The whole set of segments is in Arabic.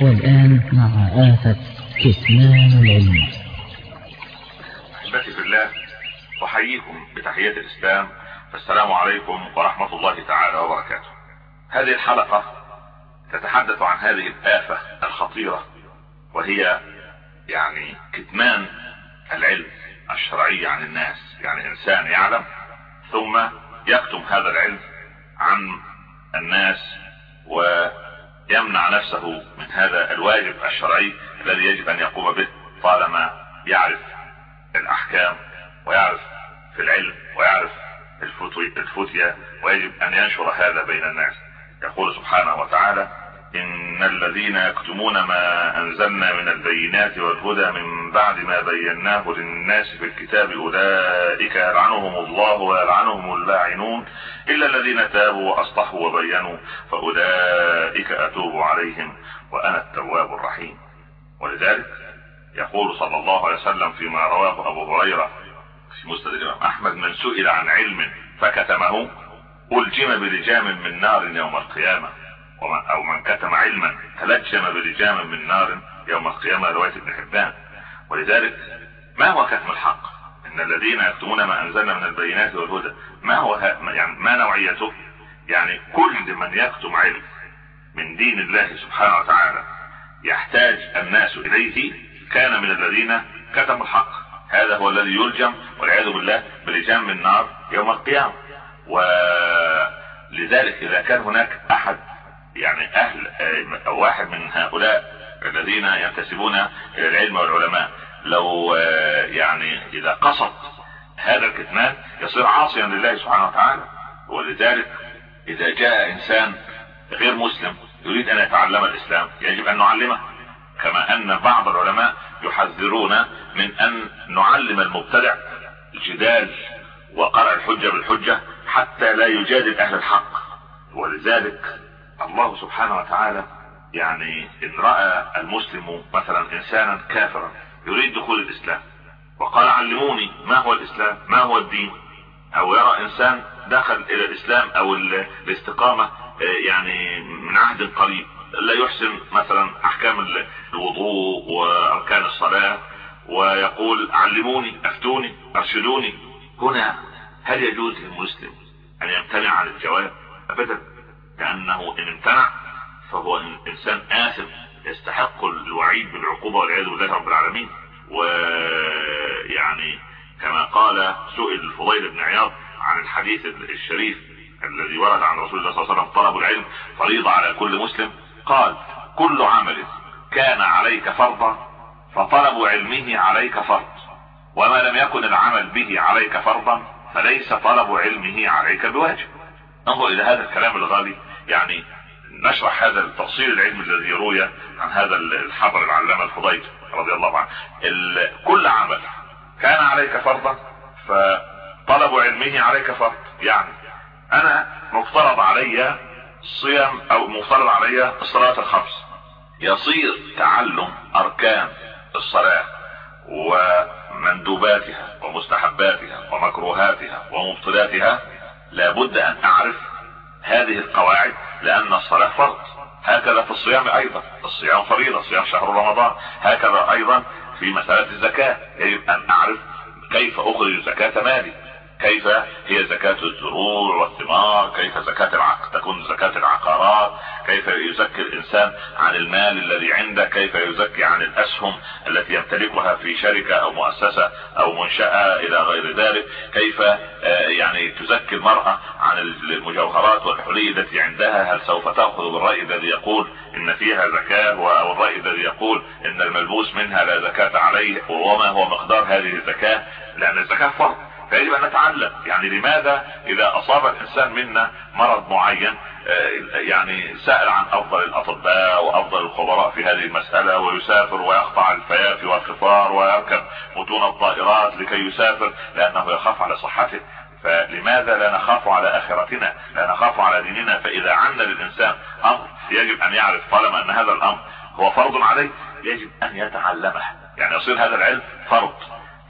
والآن مع آفة كتمان العلم. أحبتي في الله أحييكم بتحية الإسلام. السلام عليكم ورحمة الله تعالى وبركاته. هذه الحلقة تتحدث عن هذه الآفة الخطيرة وهي يعني كتمان العلم الشرعي عن الناس. يعني إنسان يعلم ثم يكتم هذا العلم عن الناس ويمنع نفسه من هذا الواجب الشرعي الذي يجب أن يقوم به طالما يعرف الأحكام ويعرف في العلم ويعرف الفتية ويجب أن ينشر هذا بين الناس. يقول سبحانه وتعالى إن الذين يكتمون ما أنزلنا من البينات والهدى من بعد ما بيناه للناس في الكتاب أولئك يلعنهم الله ويلعنهم اللاعنون إلا الذين تابوا وأصلحوا وبينوا فأولئك أتوب عليهم وأنا التواب الرحيم. ولذلك يقول صلى الله عليه وسلم فيما رواه أبو هريرة في مسند الإمام أحمد من سئل عن علم فكتمه ألجم بلجام من نار يوم القيامة. أو من كتم علما تلجم بلجام من نار يوم القيامة رواية ابن حبان. ولذلك ما هو كتم الحق؟ إن الذين يكتمون ما أنزلنا من البينات والهدى ما هو يعني ما نوعيته؟ يعني كل من يكتم علم من دين الله سبحانه وتعالى يحتاج الناس إليه كان من الذين كتموا الحق. هذا هو الذي يلجم والعياذ بالله بلجام من نار يوم القيامة. ولذلك إذا كان هناك أحد يعني أهل واحد من هؤلاء الذين ينتسبون إلى العلم والعلماء. لو يعني إذا قصد هذا الكتمان يصير عاصيا لله سبحانه وتعالى. ولذلك إذا جاء إنسان غير مسلم يريد أن يتعلم الإسلام يجب أن نعلمه. كما أن بعض العلماء يحذرون من أن نعلم المبتدع الجدال وقرع الحجة بالحجة حتى لا يجادل أهل الحق. ولذلك الله سبحانه وتعالى يعني إن رأى المسلم مثلا انسانا كافرا يريد دخول الإسلام وقال علموني ما هو الإسلام ما هو الدين؟ أو يرى إنسان دخل إلى الإسلام أو الاستقامة يعني من عهد قريب. لا يحسن مثلا أحكام الوضوء وأركان الصلاة ويقول علموني أفتوني أرشدوني. هنا هل يجوز للمسلم أن يمتنع عن الجواب؟ ابدا. لأنه إن امتنع فهو انسان آثم يستحق الوعيد بالعقوبة والعياذ بالله رب العالمين. ويعني كما قال سئل الفضيل بن عياض عن الحديث الشريف الذي ورد عن رسول الله صلى الله عليه وسلم طلب العلم فريضة على كل مسلم. قال كل عمل كان عليك فرضا فطلب علمه عليك فرض. وما لم يكن العمل به عليك فرضا فليس طلب علمه عليك بواجب. انظر إلى هذا الكلام الغالي يعني نشرح هذا التفصيل العلمي الذي روي عن هذا الحبر العلامة الفضيل رضي الله عنه. كل عمل كان عليك فرضا فطلب علمه عليك فرض. يعني أنا مفترض علي صيام أو مفترض علي الصلاة الخمس. يصير تعلم أركان الصلاة ومندوباتها ومستحباتها ومكروهاتها ومبطلاتها لابد أن أعرف هذه القواعد لأن الصلاة فرض. هكذا في الصيام أيضا. الصيام فريضة صيام شهر رمضان. هكذا أيضا في مسألة الزكاة. يجب أن اعرف كيف أخرج زكاة مالي. كيف هي زكاة الزروع والثمار؟ كيف زكاة العق... تكون زكاة العقارات؟ كيف يزكي الإنسان عن المال الذي عنده؟ كيف يزكي عن الأسهم التي يمتلكها في شركة أو مؤسسة أو منشأة إلى غير ذلك؟ كيف يعني تزكي المرأة عن المجوهرات والحلي التي عندها؟ هل سوف تأخذ بالرأي الذي يقول إن فيها زكاة؟ أو الرأي الذي يقول إن الملبوس منها لا زكاة عليه؟ وما هو مقدار هذه الزكاة؟ لأن الزكاة فرض. فيجب أن نتعلم. يعني لماذا إذا أصاب الإنسان منا مرض معين يعني سأل عن أفضل الأطباء وأفضل الخبراء في هذه المسألة ويسافر ويقطع الفيافي والخفار ويركب متون الطائرات لكي يسافر لأنه يخاف على صحته. فلماذا لا نخاف على آخرتنا؟ لا نخاف على ديننا؟ فإذا عنا للإنسان أمر يجب أن يعرف طالما أن هذا الأمر هو فرض عليه يجب أن يتعلمه. يعني يصير هذا العلم فرض.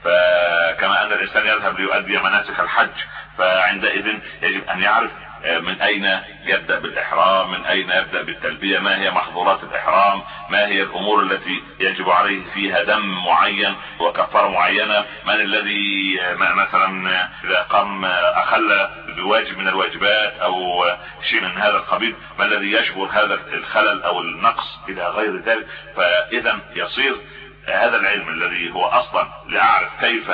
فكما أن الإنسان يذهب ليؤدي مناسك الحج فعندئذ يجب أن يعرف من أين يبدأ بالإحرام من أين يبدأ بالتلبية ما هي محظورات الإحرام ما هي الأمور التي يجب عليه فيها دم معين وكفارة معينة من الذي مثلا إذا قام أخل بواجب من الواجبات أو شيء من هذا القبيل ما الذي يجبر هذا الخلل أو النقص إلى غير ذلك؟ فاذا يصير هذا العلم الذي هو أصلا لأعرف كيف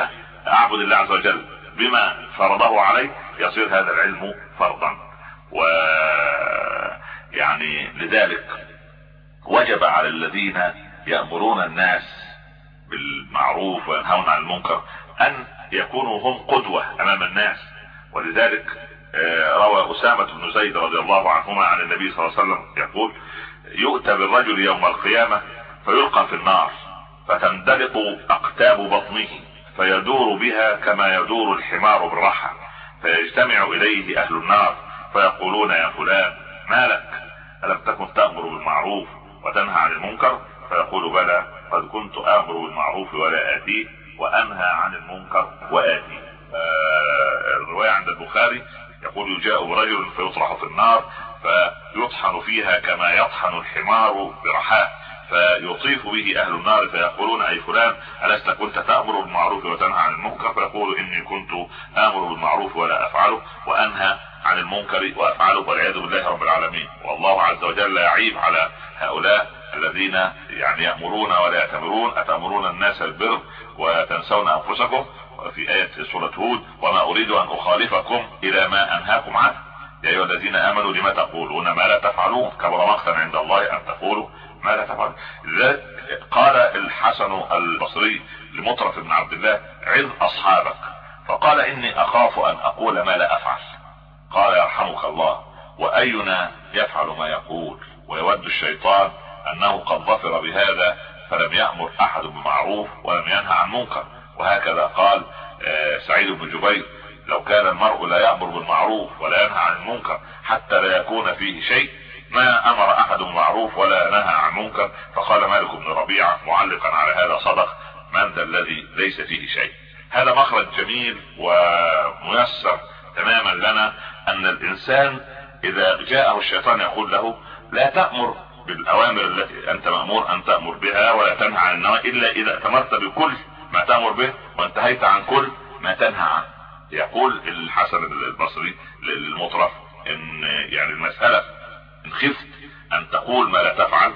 أعبد الله عز وجل بما فرضه علي يصير هذا العلم فرضا. و يعني لذلك وجب على الذين يأمرون الناس بالمعروف وينهون عن المنكر أن يكونوا هم قدوة أمام الناس. ولذلك آه، روى أسامة بن زيد رضي الله عنهما عن النبي صلى الله عليه وسلم يقول يؤتى بالرجل يوم القيامة فيلقى في النار. فتندلق أقتاب بطنه فيدور بها كما يدور الحمار بالرحى. فيجتمع إليه أهل النار فيقولون يا فلان ما لك؟ ألم تكن تأمر بالمعروف وتنهى عن المنكر؟ فيقول بلى قد كنت آمر بالمعروف ولا آتيه وأنهى عن المنكر وآتيه. الرواية عند البخاري يقول يجاء رجل فيطرح في النار فيطحن فيها كما يطحن الحمار برحاه. فيطيف به أهل النار فيقولون أي فلان ألست كنت تأمر بالمعروف وتنهى عن المنكر؟ فيقول إني كنت آمر بالمعروف ولا أفعله وأنهى عن المنكر وأفعله والعياذ بالله رب العالمين. والله عز وجل يعيب على هؤلاء الذين يعني يأمرون ولا يأتمرون. أتأمرون الناس البر وتنسون أنفسكم؟ في آية سورة هود وما أريد أن أخالفكم إلى ما أنهاكم عنه. يا أيها الذين آمنوا لما تقولون ما لا تفعلون؟ كبر مقتا عند الله أن تقولوا ما لا تفعلون لذلك قال الحسن البصري لمطرف بن عبد الله عظ أصحابك. فقال إني أخاف أن أقول ما لا أفعل. قال يرحمك الله وأينا يفعل ما يقول؟ ويود الشيطان أنه قد ظفر بهذا فلم يأمر أحد بمعروف ولم ينهى عن منكر. وهكذا قال آه، سعيد بن جبير لو كان المرء لا يأمر بالمعروف ولا ينهى عن المنكر حتى لا يكون فيه شيء ما أمر أحد بالمعروف ولا نهى عن منكر فقال مالك بن ربيعة معلقا على هذا صدق من ذا الذي ليس فيه شيء؟ هذا مخرج جميل وميسر تماما لنا أن الإنسان إذا جاءه الشيطان يقول له لا تأمر بالأوامر التي أنت مأمور أن تأمر بها ولا تنهى عن النوى إلا إذا أتمرت بكل ما تأمر به وانتهيت عن كل ما تنهى عنه. يقول الحسن البصري للمطرف إن يعني المسألة ان خفت أن تقول ما لا تفعل.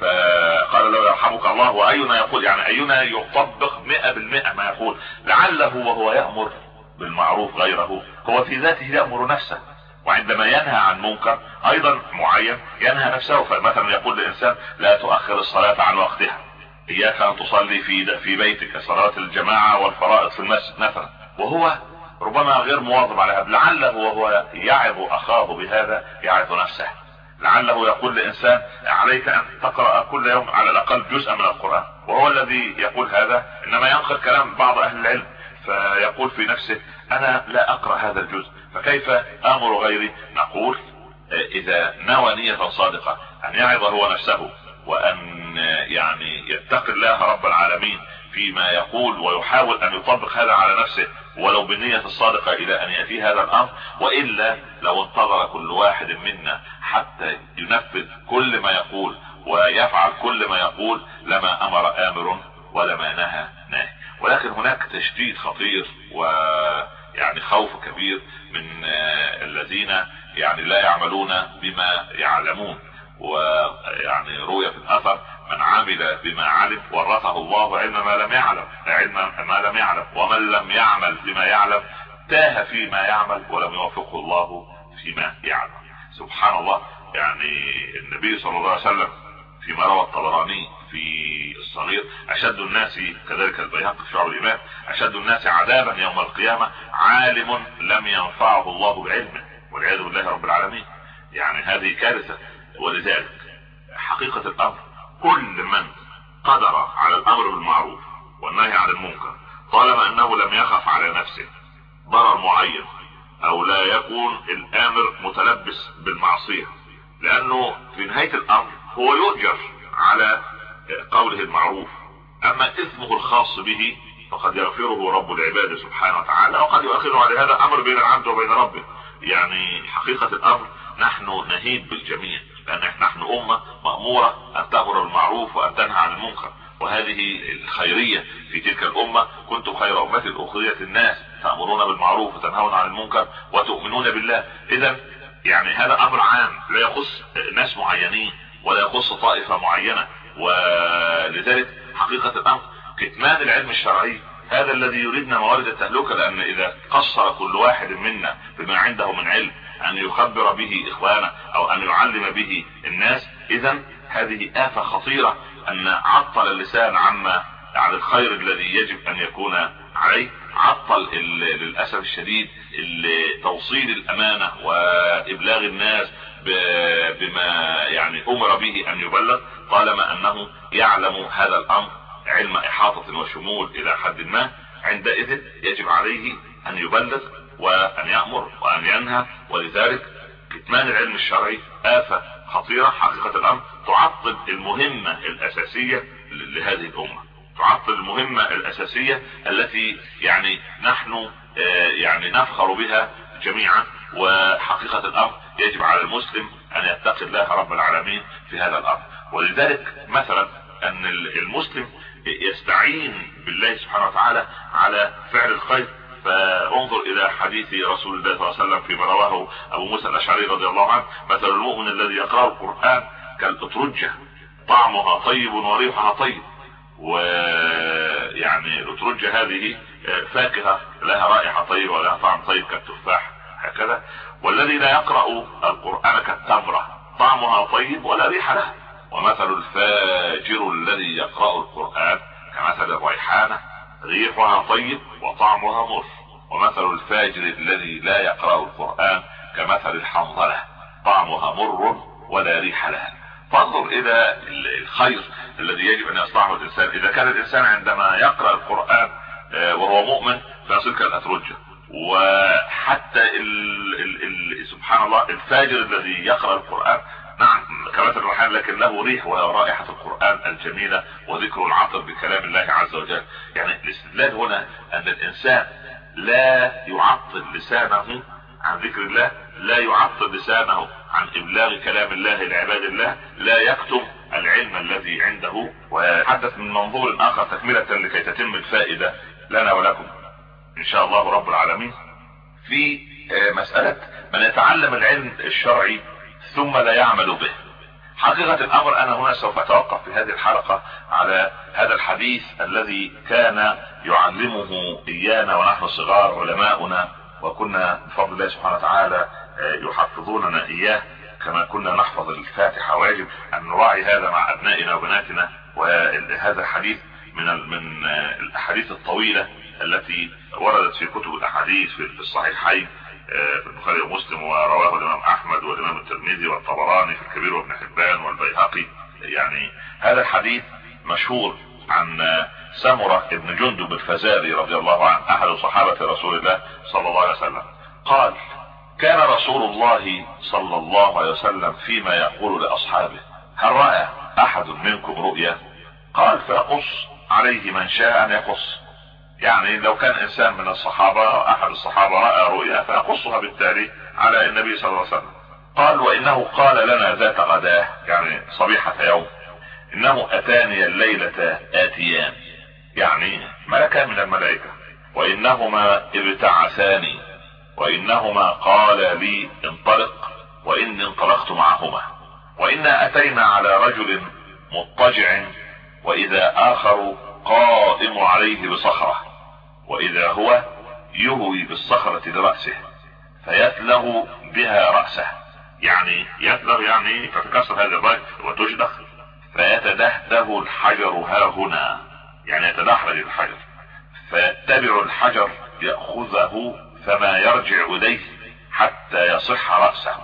فقال له يرحمك الله وأينا يقول؟ يعني أينا يطبق مئة بالمئة ما يقول. لعله وهو يأمر بالمعروف غيره. هو في ذاته يأمر نفسه وعندما ينهى عن منكر أيضا معين ينهى نفسه. فمثلا يقول للإنسان لا تؤخر الصلاة عن وقتها. إياك أن تصلي في في بيتك صلاة الجماعة والفرائض في المسجد مثلا. وهو ربما غير مواظب على هذا. لعله وهو يعظ أخاه بهذا يعظ نفسه. لعله يقول لانسان عليك أن تقرأ كل يوم على الأقل جزء من القرآن. وهو الذي يقول هذا إنما ينقل كلام بعض أهل العلم فيقول في نفسه أنا لا أقرأ هذا الجزء. فكيف آمر غيري؟ نقول إذا نوى نية صادقة أن يعظ هو نفسه وأن يعني يتقي الله رب العالمين فيما يقول ويحاول أن يطبق هذا على نفسه ولو بالنية الصادقة إلى أن يأتي هذا الأمر وإلا لو انتظر كل واحد منا حتى ينفذ كل ما يقول ويفعل كل ما يقول لما أمر آمر ولما نهى ناهي ولكن هناك تشديد خطير ويعني خوف كبير من الذين يعني لا يعملون بما يعلمون ويعني روي في الأثر من عمل بما علم ورثه الله علم ما لم يعلم علم ما لم يعلم ومن لم يعمل بما يعلم تاه فيما يعمل ولم يوفقه الله فيما يعلم. سبحان الله يعني النبي صلى الله عليه وسلم فيما روى الطبراني في الصغير أشد الناس كذلك البيهقي في شعب الإيمان أشد الناس عذابا يوم القيامة عالم لم ينفعه الله بعلمه والعياذ بالله رب العالمين. يعني هذه كارثة ولذلك حقيقة الأمر كل من قدر على الأمر بالمعروف والنهي عن المنكر طالما أنه لم يخف على نفسه. ضرر معين أو لا يكون الأمر متلبس بالمعصية. لأنه في نهاية الأمر هو يؤجر على قوله المعروف. أما إثمه الخاص به فقد يغفره رب العباد سبحانه وتعالى وقد يؤخره على هذا أمر بين العبد وبين ربه. يعني حقيقة الأمر نحن نهيب بالجميع. لأن نحن أمة مأمورة أن تأمر بالمعروف وأن تنهى عن المنكر. وهذه الخيرية في تلك الأمة. كنتم خير أمة اخرية الناس تأمرون بالمعروف وتنهون عن المنكر وتؤمنون بالله. إذا يعني هذا أمر عام. لا يخص ناس معينين ولا يخص طائفة معينة. ولذلك حقيقة الأمر كتمان العلم الشرعي هذا الذي يريدنا موارد التهلكة. لأن إذا قصر كل واحد منا بما عنده من علم أن يخبر به إخوانه أو أن يعلم به الناس. اذا هذه آفة خطيرة أن عطل اللسان عما عن الخير الذي يجب أن يكون عليه. عطل للأسف الشديد توصيل الأمانة وإبلاغ الناس بما يعني أمر به أن يبلغ طالما أنه يعلم هذا الأمر علم إحاطة وشمول إلى حد ما. عندئذ يجب عليه أن يبلغ وأن يأمر وأن ينهى ولذلك كتمان العلم الشرعي آفة خطيرة حقيقة الأمر تعطل المهمة الأساسية لهذه الأمة. تعطل المهمة الأساسية التي يعني نحن يعني نفخر بها جميعا وحقيقة الأمر يجب على المسلم أن يتقي الله رب العالمين في هذا الأمر. ولذلك مثلا أن المسلم يستعين بالله سبحانه وتعالى على فعل الخير فانظر إلى حديث رسول الله صلى الله عليه وسلم فيما رواه أبو موسى الأشعري رضي الله عنه. مثل المؤمن الذي يقرأ القرآن كالاترجة طعمها طيب وريحها طيب. ويعني الاترجة هذه فاكهة لها رائحة طيبة ولها طعم طيب كالتفاح. هكذا. والذي لا يقرأ القرآن كالتمرة. طعمها طيب ولا ريح له. ومثل الفاجر الذي يقرأ القرآن كمثل الريحانة. ريحها طيب وطعمها مر. ومثل الفاجر الذي لا يقرأ القرآن كمثل الحنظلة. طعمها مر ولا ريح لها. فانظر إلى الخير الذي يجب أن يصنعه الإنسان. إذا كان الإنسان عندما يقرأ القرآن وهو مؤمن فيصير كالاترجة وحتى ال ال ال سبحان الله الفاجر الذي يقرأ القرآن نعم كمثل الرحال لكن له ريح وهي رائحة القرآن الجميلة وذكر العطر بكلام الله عز وجل. يعني الاستدلال هنا أن الإنسان لا يعطل لسانه عن ذكر الله لا يعطل لسانه عن إبلاغ كلام الله لعباد الله لا يكتم العلم الذي عنده. وحدث من منظور آخر تكملة لكي تتم الفائدة لنا ولكم إن شاء الله رب العالمين. في مسألة من يتعلم العلم الشرعي ثم لا يعمل به. حقيقة الأمر أنا هنا سوف أتوقف في هذه الحلقة على هذا الحديث الذي كان يعلمه إيانا ونحن صغار علماؤنا وكنا بفضل الله سبحانه وتعالى يحفظوننا إياه كما كنا نحفظ الفاتحة. ويجب أن نراعي هذا مع أبنائنا وبناتنا وهذا الحديث من من الأحاديث الطويلة التي وردت في كتب الأحاديث في الصحيحين في البخاري ومسلم ورواه الإمام أحمد الترمذي والطبراني في الكبير وابن حبان والبيهقي. يعني هذا الحديث مشهور عن سمرة ابن جندب الفزاري رضي الله عنه أحد صحابة رسول الله صلى الله عليه وسلم. قال كان رسول الله صلى الله عليه وسلم فيما يقول لأصحابه هل رأى أحد منكم رؤيا؟ قال فيقص عليه من شاء أن يقص. يعني لو كان إنسان من الصحابة أحد الصحابة رأى رؤيا فيقصها بالتالي على النبي صلى الله عليه وسلم. قال وإنه قال لنا ذات غداة يعني صبيحة يوم إنه أتاني الليلة آتيان يعني ملكان من الملائكة وإنهما ابتعثاني وإنهما قال لي انطلق وإني انطلقت معهما. وإنا أتينا على رجل مضطجع وإذا آخر قائم عليه بصخرة وإذا هو يهوي بالصخرة لرأسه فيتلغ بها رأسه. يعني يتلغ يعني تتكسر هذه الرأس وتشدخ فيتدهده الحجر ها هنا. يعني يتدحرج الحجر. فيتبع الحجر يأخذه فما يرجع إليه حتى يصح رأسه.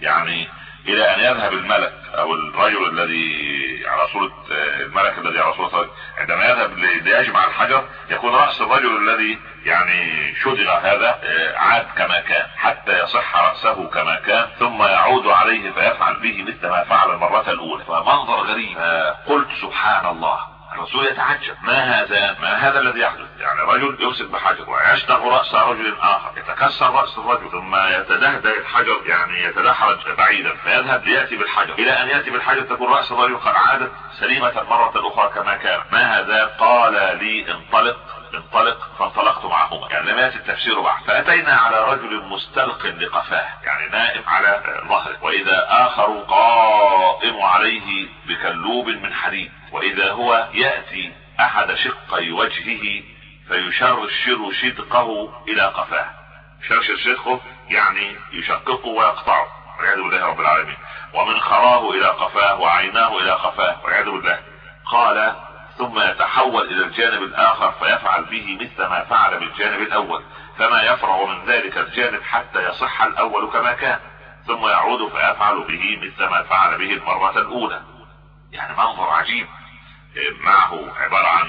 يعني إلى أن يذهب الملك أو الرجل الذي على صورة الملك الذي على صورة عندما يذهب ليجمع الحجر يكون رأس الرجل الذي يعني شدغ هذا عاد كما كان حتى يصح رأسه كما كان ثم يعود عليه فيفعل به مثل ما فعل المرة الأولى. فمنظر غريب قلت سبحان الله. الرسول يتعجب. ما هذا؟ ما هذا الذي يحدث؟ يعني رجل يمسك بحجر ويشتغ رأس رجل آخر يتكسر رأس الرجل ثم يتدهدى الحجر يعني يتدحرج بعيدا فيذهب ليأتي بالحجر. إلى أن يأتي بالحجر تكون رأس الرجل قد عادت سليمة مرة أخرى كما كان. ما هذا؟ قال لي انطلق انطلق فانطلقت معهما. يعني لم يأتي التفسير بعد. فأتينا على رجل مستلق لقفاه يعني نائم على ظهره. وإذا آخر قائم عليه بكلوب من حديد. وإذا هو يأتي أحد شقي وجهه فيشرشر شدقه إلى قفاه. شرشر شدقه يعني يشققه ويقطعه. والعياذ بالله رب العالمين. ومن خراه إلى قفاه وعيناه إلى قفاه. والعياذ بالله. قال ثم يتحول إلى الجانب الآخر فيفعل به مثل ما فعل بالجانب الأول. فما يفرغ من ذلك الجانب حتى يصح الأول كما كان. ثم يعود فيفعل به مثل ما فعل به المرة الأولى. يعني منظر عجيب. معه عبارة عن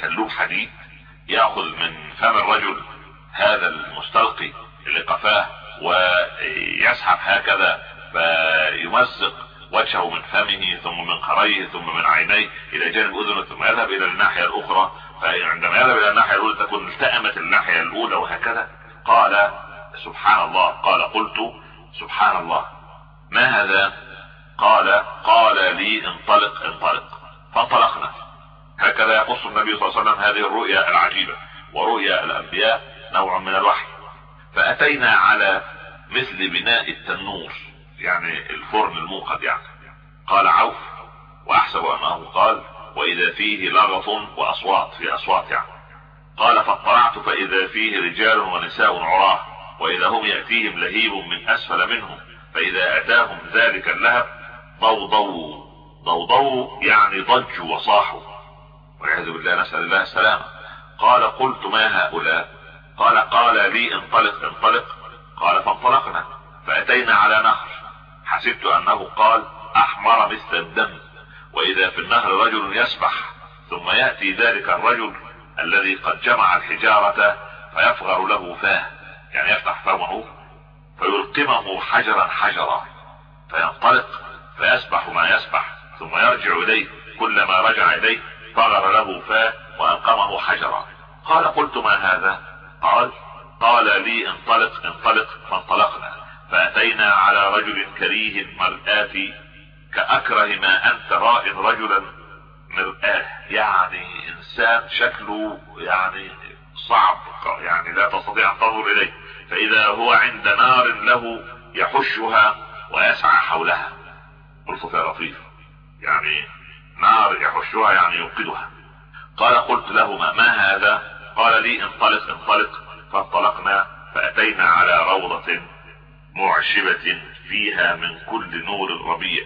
كلوب حديد يأخذ من فم الرجل هذا المستلقي اللي قفاه ويسحب هكذا فيمزق وجهه من فمه ثم من قريه ثم من عينيه إلى جانب أذنه ثم يذهب إلى الناحية الأخرى. فعندما يذهب إلى الناحية الأولى تكون التأمت الناحية الأولى وهكذا. قال سبحان الله قال قلت سبحان الله ما هذا؟ قال قال لي انطلق انطلق. فانطلقنا. هكذا يقص النبي صلى الله عليه وسلم هذه الرؤيا العجيبة ورؤيا الأنبياء نوع من الوحي. فأتينا على مثل بناء التنور يعني الفرن الموقد يعني. قال عوف وأحسب أنه قال وإذا فيه لغط وأصوات في أصوات يعني. قال فاطلعت فإذا فيه رجال ونساء عراة وإذا هم يأتيهم لهيب من أسفل منهم فإذا أتاهم ذلك اللهب ضوضوا ضوضوا يعني ضجوا وصاحوا والعياذ بالله نسأل الله السلامة. قال قلت ما هؤلاء؟ قال قال لي انطلق انطلق. قال فانطلقنا فأتينا على نهر. حسبت أنه قال أحمر مثل الدم. وإذا في النهر رجل يسبح ثم يأتي ذلك الرجل الذي قد جمع الحجارة فيفغر له فاه. يعني يفتح فمه فيلقمه حجرا حجرا. فينطلق فيسبح ما يسبح. ثم يرجع إليه كلما رجع إليه فغر له فاه وألقمه حجرا. قال قلت ما هذا؟ قال قال لي انطلق انطلق فانطلقنا فأتينا على رجل كريه المرآة كأكره ما أنت راء رجلا مرآة يعني إنسان شكله يعني صعب يعني لا تستطيع أن تنظر إليه فإذا هو عند نار له يحشها ويسعى حولها. قلت يا لطيف يعني نار يحشها يعني يوقدها. قال قلت لهما ما هذا؟ قال لي انطلق انطلق. فانطلقنا فأتينا على روضة معشبة فيها من كل نور ربيع.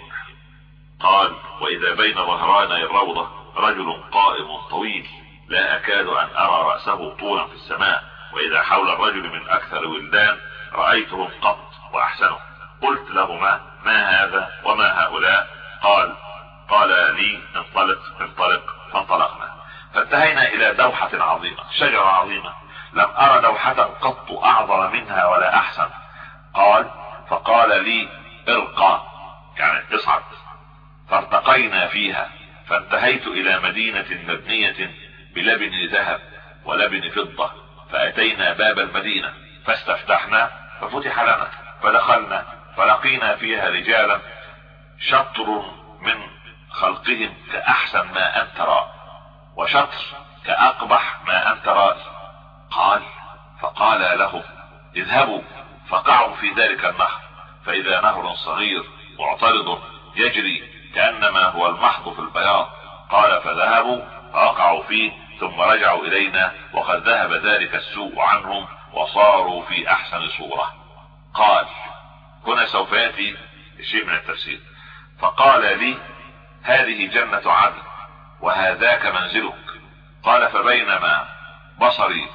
قال وإذا بين ظهراني الروضة رجل قائم طويل لا أكاد أن أرى رأسه طولا في السماء. وإذا حول الرجل من أكثر ولدان رأيتهم قط وأحسنهم. قلت لهما ما هذا وما هؤلاء؟ قال قال لي انطلق انطلق فانطلقنا. فانتهينا إلى دوحة عظيمة شجرة عظيمة. لم أرى دوحة قط أعظم منها ولا أحسن. قال فقال لي ارقى. يعني اصعد. فارتقينا فيها. فانتهيت إلى مدينة مبنية بلبن ذهب ولبن فضة. فأتينا باب المدينة. فاستفتحنا ففتح لنا. فدخلنا فلقينا فيها رجالا شطر من خلقهم كأحسن ما أنت رأى وشطر كأقبح ما أنت رأي قال فقال لهم اذهبوا فقعوا في ذلك النهر فإذا نهر صغير معترض يجري كأنما هو المحض في البياض. قال فذهبوا فوقعوا فيه ثم رجعوا إلينا وقد ذهب ذلك السوء عنهم وصاروا في أحسن صورة. قال هنا سوف يأتي شيء من التفسير. فقال لي هذه جنة عدن وهذاك منزلك. قال فبينما بصري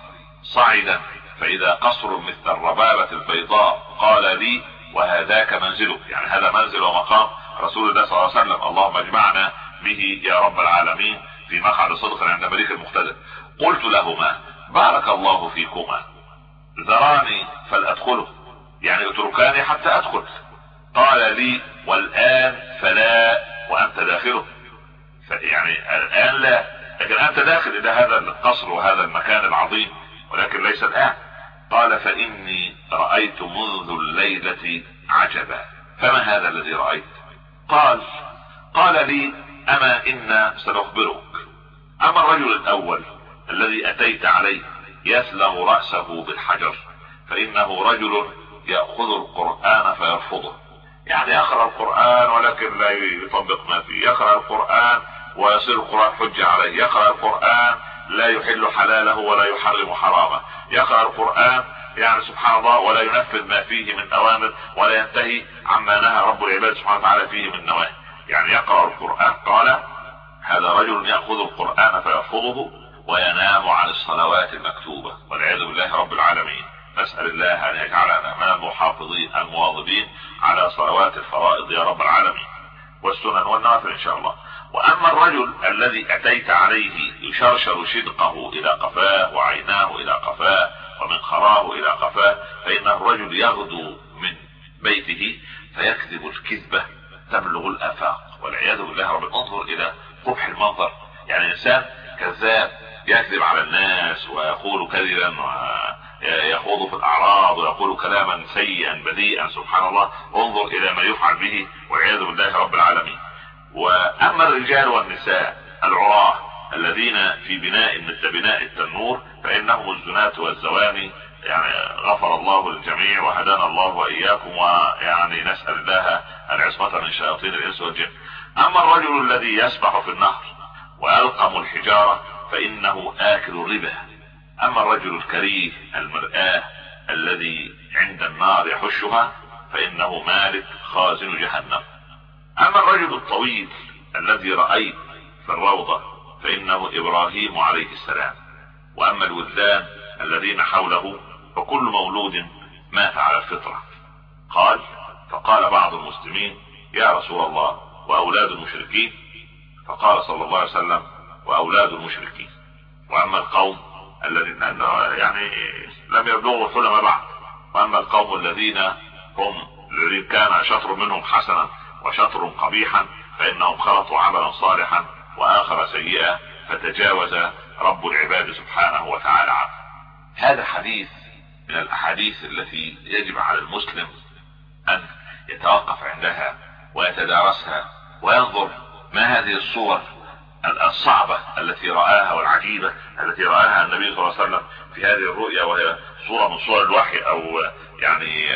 صعدا فإذا قصر مثل الربابة البيضاء قال لي وهذاك منزلك. يعني هذا منزل ومقام رسول الله صلى الله عليه وسلم. اللهم اجمعنا به يا رب العالمين في مقعد صدق عند مليك المقتدر. قلت لهما بارك الله فيكما. ذراني فلأدخله. يعني اتركاني حتى أدخل. قال لي والآن فلا وأنت داخله. يعني الآن لا لكن أنت داخل إلى هذا القصر وهذا المكان العظيم ولكن ليس الآن. قال فإني رأيت منذ الليلة عجبا. فما هذا الذي رأيت؟ قال قال لي أما أنا سنخبرك. أما الرجل الأول الذي أتيت عليه يسلغ رأسه بالحجر فإنه رجل يأخذ القرآن فيرفضه. يعني يقرأ القرآن ولكن لا يطبق ما فيه. يقرأ القرآن ويصير القرآن حجة عليه. يقرأ القرآن لا يحل حلاله ولا يحرم حرامه. يقرأ القرآن يعني سبحان الله ولا ينفذ ما فيه من أوامر ولا ينتهي عما نهى رب العباد سبحانه وتعالى فيه من نواهي. يعني يقرأ القرآن قال هذا رجل يأخذ القرآن فيرفضه وينام عن الصلوات المكتوبة والعياذ بالله رب العالمين. نسأل الله أن يجعلنا من المحافظين المواظبين على صلوات الفرائض يا رب العالمين والسنن والنوافل إن شاء الله. وأما الرجل الذي أتيت عليه يشرشر شدقه إلى قفاه وعيناه إلى قفاه ومن خراه إلى قفاه فإن الرجل يغدو من بيته فيكذب الكذبة تبلغ الأفاق. والعياذ بالله رب انظر إلى قبح المنظر. يعني إنسان كذاب يكذب على الناس ويقول كذبا يخوض في الأعراض ويقول كلاما سيئا بذيئا سبحان الله. انظر إلى ما يفعل به والعياذ بالله رب العالمين. وأما الرجال والنساء العراة الذين في بناء مثل بناء التنور فإنهم الزنات والزواني. يعني غفر الله للجميع وهدانا الله وإياكم ويعني نسأل الله العصمة من شياطين الإنس والجن. أما الرجل الذي يسبح في النهر والقم الحجارة فإنه آكل الربا. أما الرجل الكريه المرآة الذي عند النار يحشها فإنه مالك خازن جهنم. أما الرجل الطويل الذي رأيت في الروضة فإنه إبراهيم عليه السلام. وأما الولدان الذين حوله فكل مولود مات على الفطرة. قال فقال بعض المسلمين يا رسول الله وأولاد المشركين؟ فقال صلى الله عليه وسلم وأولاد المشركين. وأما القوم الذين يعني لم يبلغوا الحلم بعد. وأما القوم الذين هم كان شطر منهم حسنا وشطر قبيحا فإنهم خلطوا عملا صالحا وآخر سيئا فتجاوز رب العباد سبحانه وتعالى عنه. هذا حديث من الأحاديث التي يجب على المسلم أن يتوقف عندها ويتدارسها وينظر ما هذه الصور الصعبة التي رآها والعجيبة التي رآها النبي صلى الله عليه وسلم في هذه الرؤيا وهي صورة من صور الوحي أو يعني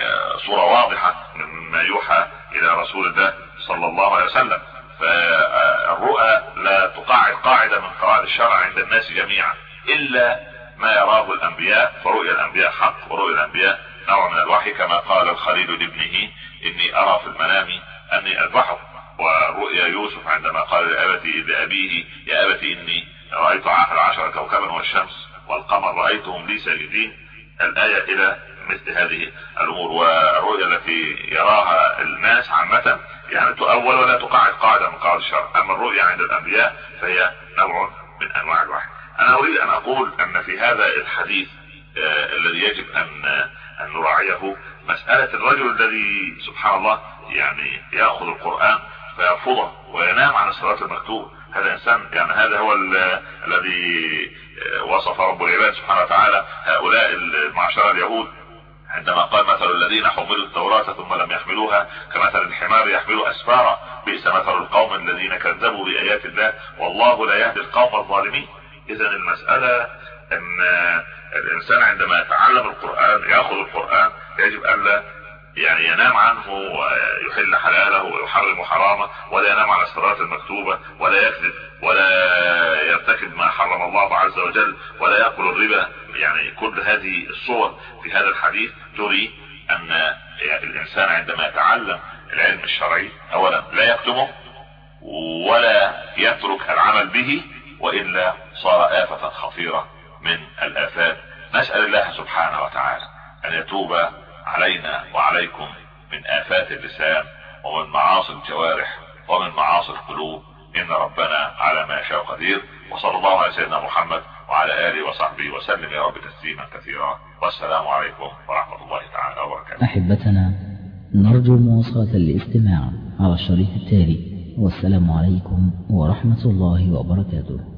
صورة واضحة مما يوحى إلى رسول الله صلى الله عليه وسلم. فالرؤى لا تقاعد قاعدة من قواعد الشرع عند الناس جميعا إلا ما يراه الأنبياء فرؤيا الأنبياء حق ورؤيا الأنبياء نوع من الوحي كما قال الخليل لابنه إني أرى في المنام أني أذبحه. ورؤيا يوسف عندما قال لأبتي لأبيه يا أبتي إني رأيت عشر كوكبا والشمس والقمر رأيتهم لي ساجدين. الآية إلى مثل هذه الأمور والرؤيا التي يراها الناس عامة يعني تؤول ولا تقاعد قاعدة من قواعد الشرع أما الرؤيا عند الأنبياء فهي نوع من أنواع الوحي. أنا أريد أن أقول أن في هذا الحديث آه الذي يجب أن أن نراعيه مسألة الرجل الذي سبحان الله يعني يأخذ القرآن فيرفضه وينام عن الصلاة المكتوبة. هذا إنسان يعني هذا هو الذي وصف رب العباد سبحانه وتعالى هؤلاء المعشر اليهود. عندما قال مثل الذين حملوا التوراة ثم لم يحملوها كمثل الحمار يحمل أسفارا. بئس مثل القوم الذين كذبوا بآيات الله. والله لا يهدي القوم الظالمين. اذا المسألة إن الإنسان عندما يتعلم القرآن يأخذ القرآن يجب أن لا يعني ينام عنه ويحل حلاله ويحرم حرامه ولا ينام على الصلاة المكتوبة ولا يكذب ولا يرتكب ما حرم الله عز وجل ولا يأكل الربا. يعني كل هذه الصور في هذا الحديث تري أن الإنسان عندما يتعلم العلم الشرعي اولا لا يكتمه ولا يترك العمل به وإلا صار آفة خطيرة من الآفات. نسأل الله سبحانه وتعالى أن يتوب علينا وعليكم من آفات اللسان ومن معاصي الجوارح ومن معاصي القلوب. إن ربنا على ما يشاء قدير. وصلى الله على سيدنا محمد وعلى آله وصحبه وسلم يا رب تسليما كثيرا. والسلام عليكم ورحمة الله تعالى وبركاته. أحبتنا نرجو مواصلة الاستماع على الشريط التالي. والسلام عليكم ورحمة الله وبركاته.